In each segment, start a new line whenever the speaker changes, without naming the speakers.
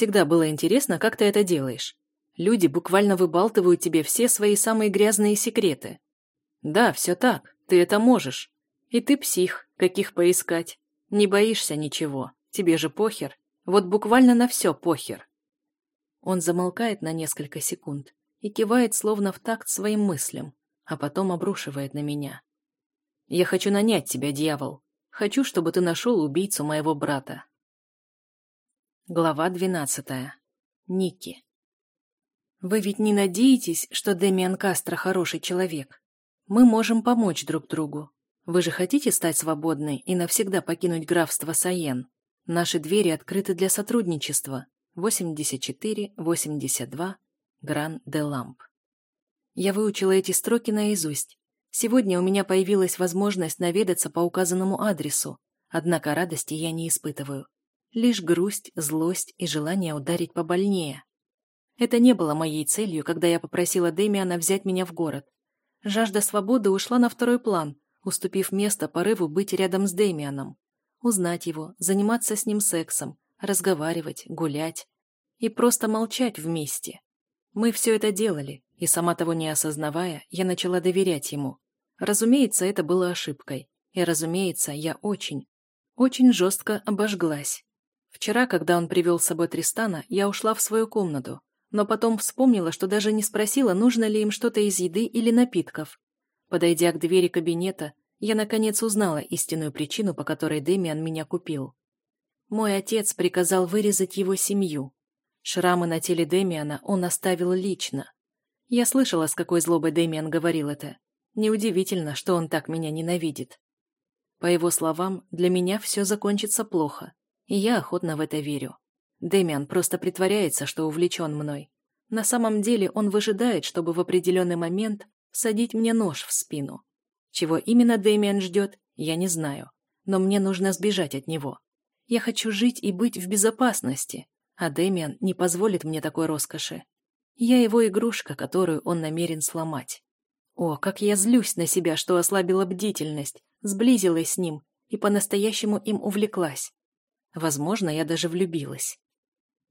Всегда было интересно, как ты это делаешь. Люди буквально выбалтывают тебе все свои самые грязные секреты. Да, все так, ты это можешь. И ты псих, каких поискать. Не боишься ничего, тебе же похер. Вот буквально на все похер. Он замолкает на несколько секунд и кивает словно в такт своим мыслям, а потом обрушивает на меня. «Я хочу нанять тебя, дьявол. Хочу, чтобы ты нашел убийцу моего брата». Глава двенадцатая. Ники. «Вы ведь не надеетесь, что Демиан Кастро хороший человек? Мы можем помочь друг другу. Вы же хотите стать свободной и навсегда покинуть графство Саен? Наши двери открыты для сотрудничества. 84-82 Гран де Ламп. Я выучила эти строки наизусть. Сегодня у меня появилась возможность наведаться по указанному адресу, однако радости я не испытываю. Лишь грусть, злость и желание ударить побольнее. Это не было моей целью, когда я попросила Дэмиана взять меня в город. Жажда свободы ушла на второй план, уступив место порыву быть рядом с Дэмианом. Узнать его, заниматься с ним сексом, разговаривать, гулять и просто молчать вместе. Мы все это делали, и сама того не осознавая, я начала доверять ему. Разумеется, это было ошибкой. И, разумеется, я очень, очень жестко обожглась. Вчера, когда он привел с собой Тристана, я ушла в свою комнату, но потом вспомнила, что даже не спросила, нужно ли им что-то из еды или напитков. Подойдя к двери кабинета, я наконец узнала истинную причину, по которой Дэмиан меня купил. Мой отец приказал вырезать его семью. Шрамы на теле Дэмиана он оставил лично. Я слышала, с какой злобой Дэмиан говорил это. Неудивительно, что он так меня ненавидит. По его словам, для меня все закончится плохо, и я охотно в это верю. Дэмиан просто притворяется, что увлечен мной. На самом деле он выжидает, чтобы в определенный момент всадить мне нож в спину. Чего именно Дэмиан ждет, я не знаю, но мне нужно сбежать от него. Я хочу жить и быть в безопасности, а Дэмиан не позволит мне такой роскоши. Я его игрушка, которую он намерен сломать. О, как я злюсь на себя, что ослабила бдительность, сблизилась с ним и по-настоящему им увлеклась. Возможно, я даже влюбилась.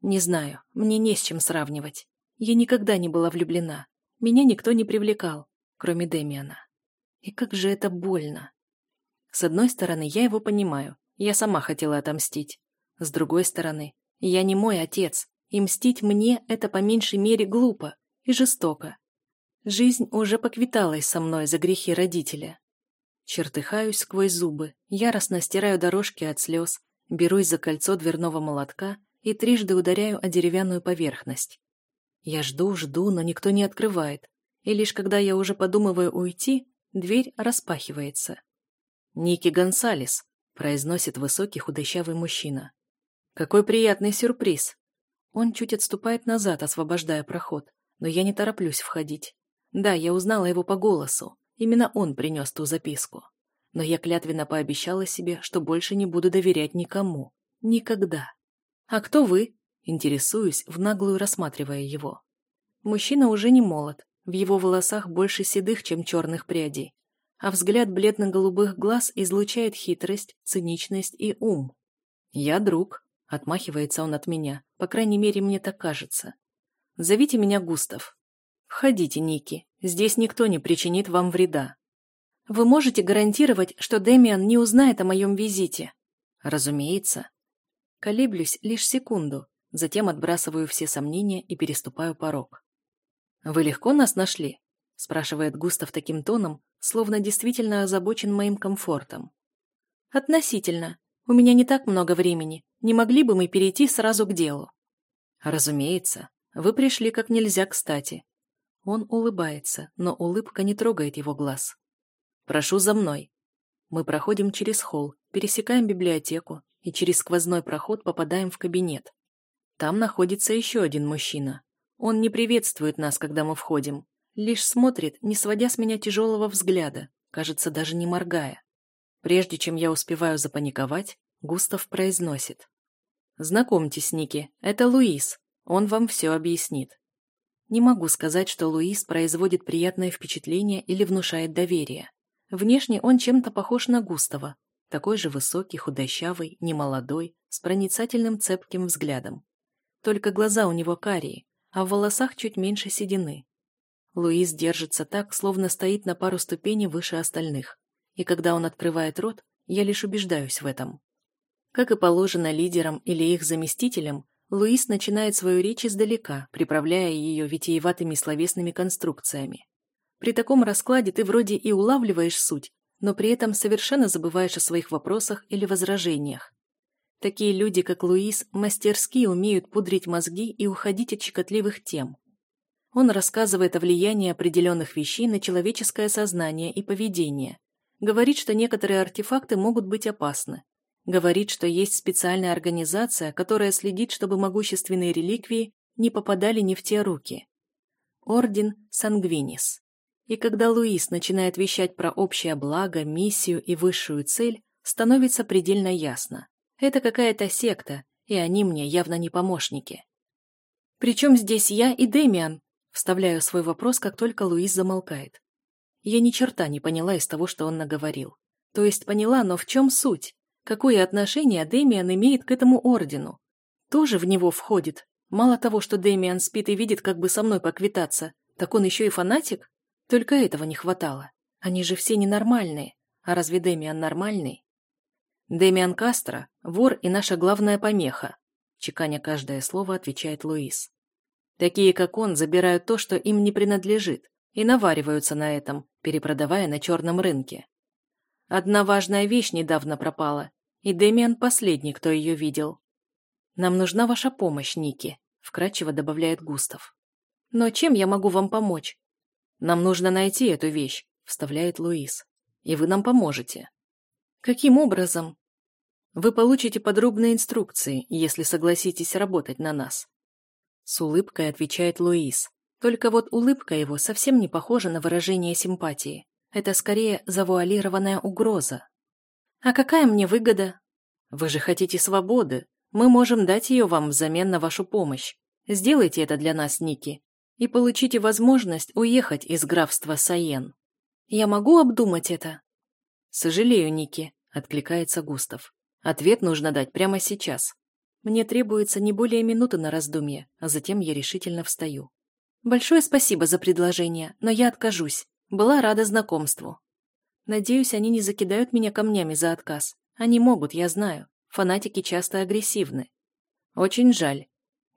Не знаю, мне не с чем сравнивать. Я никогда не была влюблена. Меня никто не привлекал, кроме Дэмиана. И как же это больно. С одной стороны, я его понимаю, я сама хотела отомстить. С другой стороны, я не мой отец, и мстить мне – это по меньшей мере глупо и жестоко. Жизнь уже поквиталась со мной за грехи родителя. Чертыхаюсь сквозь зубы, яростно стираю дорожки от слез, берусь за кольцо дверного молотка и трижды ударяю о деревянную поверхность. Я жду, жду, но никто не открывает, и лишь когда я уже подумываю уйти, дверь распахивается. Ники Гонсалес, произносит высокий худощавый мужчина. Какой приятный сюрприз. Он чуть отступает назад, освобождая проход, но я не тороплюсь входить. Да, я узнала его по голосу. Именно он принес ту записку. Но я клятвенно пообещала себе, что больше не буду доверять никому. Никогда. «А кто вы?» Интересуюсь, в наглую рассматривая его. Мужчина уже не молод. В его волосах больше седых, чем черных прядей а взгляд бледно-голубых глаз излучает хитрость, циничность и ум. «Я друг», — отмахивается он от меня, по крайней мере, мне так кажется. «Зовите меня Густав». «Входите, Ники, здесь никто не причинит вам вреда». «Вы можете гарантировать, что Дэмиан не узнает о моем визите?» «Разумеется». Колеблюсь лишь секунду, затем отбрасываю все сомнения и переступаю порог. «Вы легко нас нашли?» спрашивает Густав таким тоном, словно действительно озабочен моим комфортом. «Относительно. У меня не так много времени. Не могли бы мы перейти сразу к делу?» «Разумеется. Вы пришли как нельзя кстати». Он улыбается, но улыбка не трогает его глаз. «Прошу за мной». Мы проходим через холл, пересекаем библиотеку и через сквозной проход попадаем в кабинет. Там находится еще один мужчина. Он не приветствует нас, когда мы входим, Лишь смотрит, не сводя с меня тяжелого взгляда, кажется, даже не моргая. Прежде чем я успеваю запаниковать, Густав произносит. «Знакомьтесь, Ники, это Луис. Он вам все объяснит». Не могу сказать, что Луис производит приятное впечатление или внушает доверие. Внешне он чем-то похож на Густава, такой же высокий, худощавый, немолодой, с проницательным цепким взглядом. только глаза у него карие, а в волосах чуть меньше седины. Луис держится так, словно стоит на пару ступеней выше остальных, и когда он открывает рот, я лишь убеждаюсь в этом. Как и положено лидерам или их заместителям, Луис начинает свою речь издалека, приправляя ее витиеватыми словесными конструкциями. При таком раскладе ты вроде и улавливаешь суть, но при этом совершенно забываешь о своих вопросах или возражениях. Такие люди, как Луис, мастерски умеют пудрить мозги и уходить от щекотливых тем. Он рассказывает о влиянии определенных вещей на человеческое сознание и поведение. Говорит, что некоторые артефакты могут быть опасны. Говорит, что есть специальная организация, которая следит, чтобы могущественные реликвии не попадали не в те руки. Орден Сангвинис. И когда Луис начинает вещать про общее благо, миссию и высшую цель, становится предельно ясно. Это какая-то секта, и они мне явно не помощники. «Причем здесь я и Дэмиан?» Вставляю свой вопрос, как только Луис замолкает. Я ни черта не поняла из того, что он наговорил. То есть поняла, но в чем суть? Какое отношение Дэмиан имеет к этому ордену? Тоже в него входит. Мало того, что Дэмиан спит и видит, как бы со мной поквитаться, так он еще и фанатик? Только этого не хватало. Они же все ненормальные. А разве Дэмиан нормальный? Дэмиан Кастро – вор и наша главная помеха. Чеканя каждое слово, отвечает Луис. Такие, как он, забирают то, что им не принадлежит, и навариваются на этом, перепродавая на черном рынке. Одна важная вещь недавно пропала, и Дэмиан последний, кто ее видел. «Нам нужна ваша помощь, Ники», – вкратчиво добавляет Густав. «Но чем я могу вам помочь?» «Нам нужно найти эту вещь», — вставляет Луис. «И вы нам поможете». «Каким образом?» «Вы получите подробные инструкции, если согласитесь работать на нас». С улыбкой отвечает Луис. Только вот улыбка его совсем не похожа на выражение симпатии. Это скорее завуалированная угроза. «А какая мне выгода?» «Вы же хотите свободы. Мы можем дать ее вам взамен на вашу помощь. Сделайте это для нас, Ники и получите возможность уехать из графства Саен. Я могу обдумать это? Сожалею, Ники, откликается Густав. Ответ нужно дать прямо сейчас. Мне требуется не более минуты на раздумье, а затем я решительно встаю. Большое спасибо за предложение, но я откажусь. Была рада знакомству. Надеюсь, они не закидают меня камнями за отказ. Они могут, я знаю. Фанатики часто агрессивны. Очень жаль.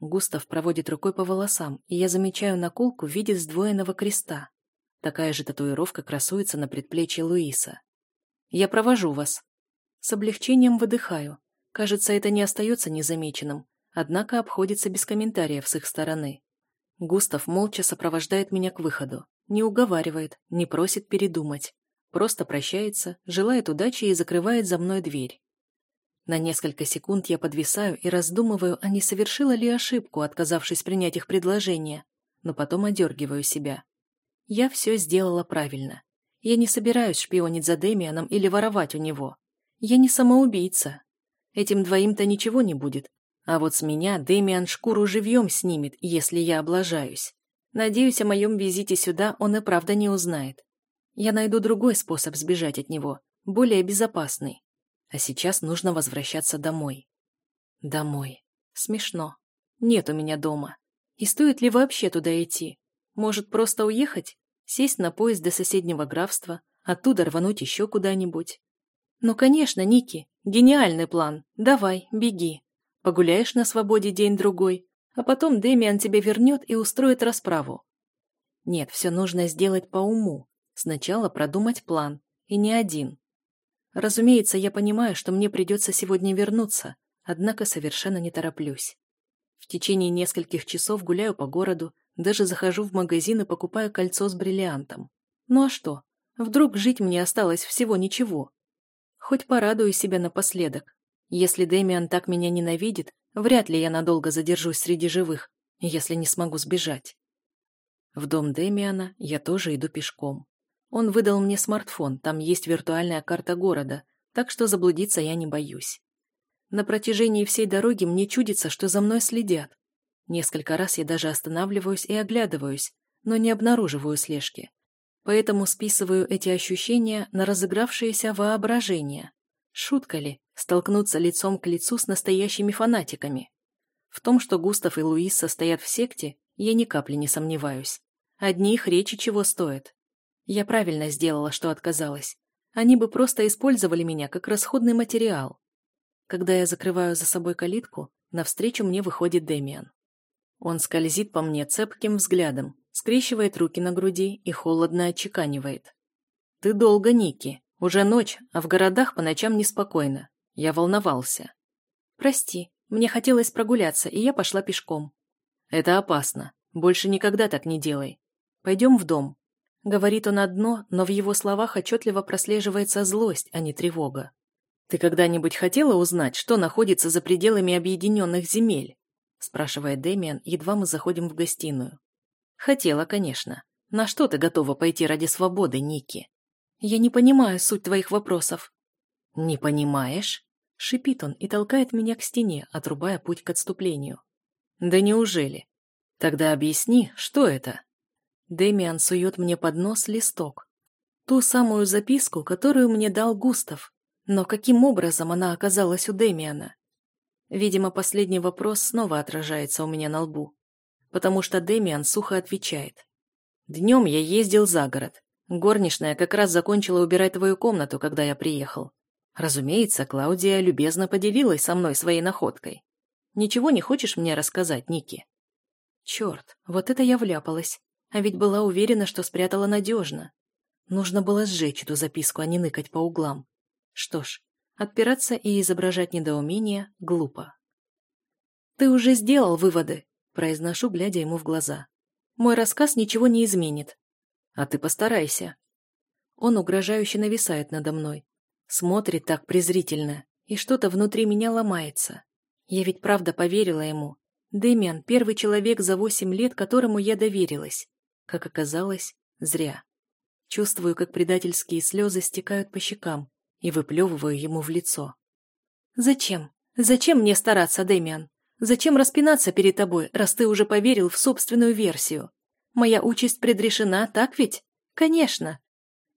Густав проводит рукой по волосам, и я замечаю наколку в виде сдвоенного креста. Такая же татуировка красуется на предплечье Луиса. «Я провожу вас». С облегчением выдыхаю. Кажется, это не остается незамеченным, однако обходится без комментариев с их стороны. Густав молча сопровождает меня к выходу. Не уговаривает, не просит передумать. Просто прощается, желает удачи и закрывает за мной дверь. На несколько секунд я подвисаю и раздумываю, а не совершила ли ошибку, отказавшись принять их предложение, но потом одергиваю себя. Я все сделала правильно. Я не собираюсь шпионить за Демианом или воровать у него. Я не самоубийца. Этим двоим-то ничего не будет. А вот с меня Демиан шкуру живьем снимет, если я облажаюсь. Надеюсь, о моем визите сюда он и правда не узнает. Я найду другой способ сбежать от него, более безопасный. А сейчас нужно возвращаться домой. Домой. Смешно. Нет у меня дома. И стоит ли вообще туда идти? Может, просто уехать? Сесть на поезд до соседнего графства, оттуда рвануть еще куда-нибудь? Ну, конечно, Ники, гениальный план. Давай, беги. Погуляешь на свободе день-другой, а потом Демиан тебя вернет и устроит расправу. Нет, все нужно сделать по уму. Сначала продумать план, и не один. Разумеется, я понимаю, что мне придется сегодня вернуться, однако совершенно не тороплюсь. В течение нескольких часов гуляю по городу, даже захожу в магазин и покупаю кольцо с бриллиантом. Ну а что? Вдруг жить мне осталось всего ничего? Хоть порадую себя напоследок. Если Дэмиан так меня ненавидит, вряд ли я надолго задержусь среди живых, если не смогу сбежать. В дом Дэмиана я тоже иду пешком. Он выдал мне смартфон, там есть виртуальная карта города, так что заблудиться я не боюсь. На протяжении всей дороги мне чудится, что за мной следят. Несколько раз я даже останавливаюсь и оглядываюсь, но не обнаруживаю слежки. Поэтому списываю эти ощущения на разыгравшееся воображение. Шутка ли столкнуться лицом к лицу с настоящими фанатиками? В том, что Густав и Луис состоят в секте, я ни капли не сомневаюсь. Одни их речи чего стоят. Я правильно сделала, что отказалась. Они бы просто использовали меня как расходный материал. Когда я закрываю за собой калитку, навстречу мне выходит Демиан. Он скользит по мне цепким взглядом, скрещивает руки на груди и холодно отчеканивает. «Ты долго, Ники. Уже ночь, а в городах по ночам неспокойно. Я волновался». «Прости, мне хотелось прогуляться, и я пошла пешком». «Это опасно. Больше никогда так не делай. Пойдем в дом». Говорит он одно, но в его словах отчетливо прослеживается злость, а не тревога. «Ты когда-нибудь хотела узнать, что находится за пределами объединенных земель?» спрашивает Дэмиан, едва мы заходим в гостиную. «Хотела, конечно. На что ты готова пойти ради свободы, Ники?» «Я не понимаю суть твоих вопросов». «Не понимаешь?» Шипит он и толкает меня к стене, отрубая путь к отступлению. «Да неужели? Тогда объясни, что это?» Дэмиан сует мне под нос листок. Ту самую записку, которую мне дал Густав. Но каким образом она оказалась у Дэмиана? Видимо, последний вопрос снова отражается у меня на лбу, потому что Демиан сухо отвечает. «Днем я ездил за город. Горничная как раз закончила убирать твою комнату, когда я приехал. Разумеется, Клаудия любезно поделилась со мной своей находкой. Ничего не хочешь мне рассказать, Ники?» Черт, вот это я вляпалась. А ведь была уверена, что спрятала надежно. Нужно было сжечь эту записку, а не ныкать по углам. Что ж, Отпираться и изображать недоумение глупо. «Ты уже сделал выводы», – произношу, глядя ему в глаза. «Мой рассказ ничего не изменит. А ты постарайся». Он угрожающе нависает надо мной. Смотрит так презрительно, и что-то внутри меня ломается. Я ведь правда поверила ему. Дэмиан – первый человек за восемь лет, которому я доверилась. Как оказалось, зря. Чувствую, как предательские слезы стекают по щекам, и выплевываю ему в лицо. «Зачем? Зачем мне стараться, Дэмиан? Зачем распинаться перед тобой, раз ты уже поверил в собственную версию? Моя участь предрешена, так ведь? Конечно.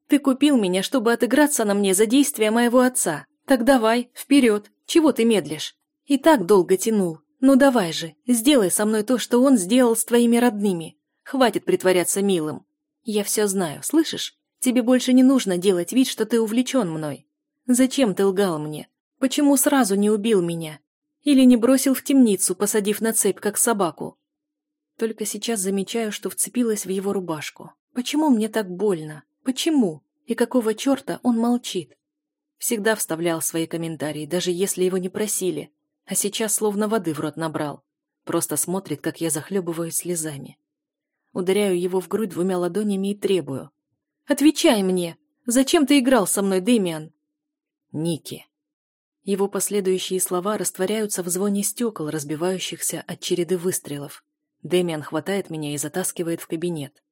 Ты купил меня, чтобы отыграться на мне за действия моего отца. Так давай, вперед, чего ты медлишь? И так долго тянул. Ну давай же, сделай со мной то, что он сделал с твоими родными. Хватит притворяться милым. Я все знаю, слышишь? Тебе больше не нужно делать вид, что ты увлечен мной. Зачем ты лгал мне? Почему сразу не убил меня? Или не бросил в темницу, посадив на цепь, как собаку? Только сейчас замечаю, что вцепилась в его рубашку. Почему мне так больно? Почему? И какого черта он молчит? Всегда вставлял свои комментарии, даже если его не просили. А сейчас словно воды в рот набрал. Просто смотрит, как я захлебываюсь слезами. Ударяю его в грудь двумя ладонями и требую. «Отвечай мне! Зачем ты играл со мной, Дэмиан? Ники. Его последующие слова растворяются в звоне стекол, разбивающихся от череды выстрелов. Дэмиан хватает меня и затаскивает в кабинет.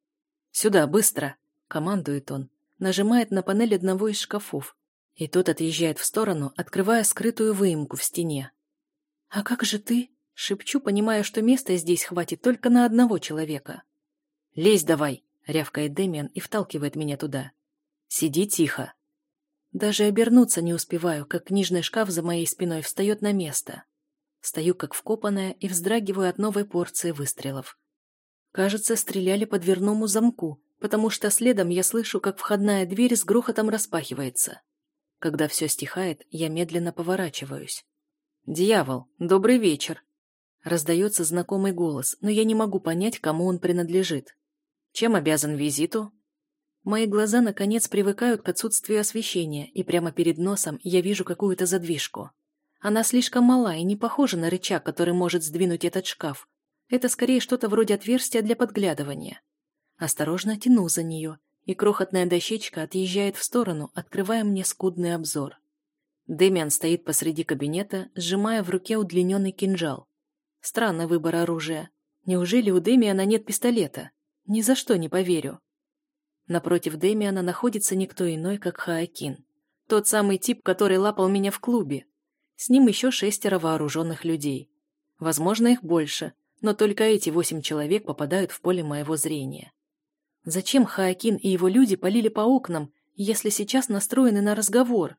«Сюда, быстро!» — командует он. Нажимает на панель одного из шкафов. И тот отъезжает в сторону, открывая скрытую выемку в стене. «А как же ты?» — шепчу, понимая, что места здесь хватит только на одного человека. «Лезь давай!» — рявкает Дэмиан и вталкивает меня туда. «Сиди тихо!» Даже обернуться не успеваю, как книжный шкаф за моей спиной встает на место. Стою как вкопанная и вздрагиваю от новой порции выстрелов. Кажется, стреляли по дверному замку, потому что следом я слышу, как входная дверь с грохотом распахивается. Когда все стихает, я медленно поворачиваюсь. «Дьявол, добрый вечер!» Раздается знакомый голос, но я не могу понять, кому он принадлежит. Чем обязан визиту? Мои глаза, наконец, привыкают к отсутствию освещения, и прямо перед носом я вижу какую-то задвижку. Она слишком мала и не похожа на рычаг, который может сдвинуть этот шкаф. Это скорее что-то вроде отверстия для подглядывания. Осторожно тяну за нее, и крохотная дощечка отъезжает в сторону, открывая мне скудный обзор. Дэмиан стоит посреди кабинета, сжимая в руке удлиненный кинжал. Странный выбор оружия. Неужели у Дэмиана нет пистолета? Ни за что не поверю. Напротив Дэмиана находится никто иной, как Хаакин. Тот самый тип, который лапал меня в клубе. С ним еще шестеро вооруженных людей. Возможно, их больше, но только эти восемь человек попадают в поле моего зрения. Зачем Хаакин и его люди полили по окнам, если сейчас настроены на разговор?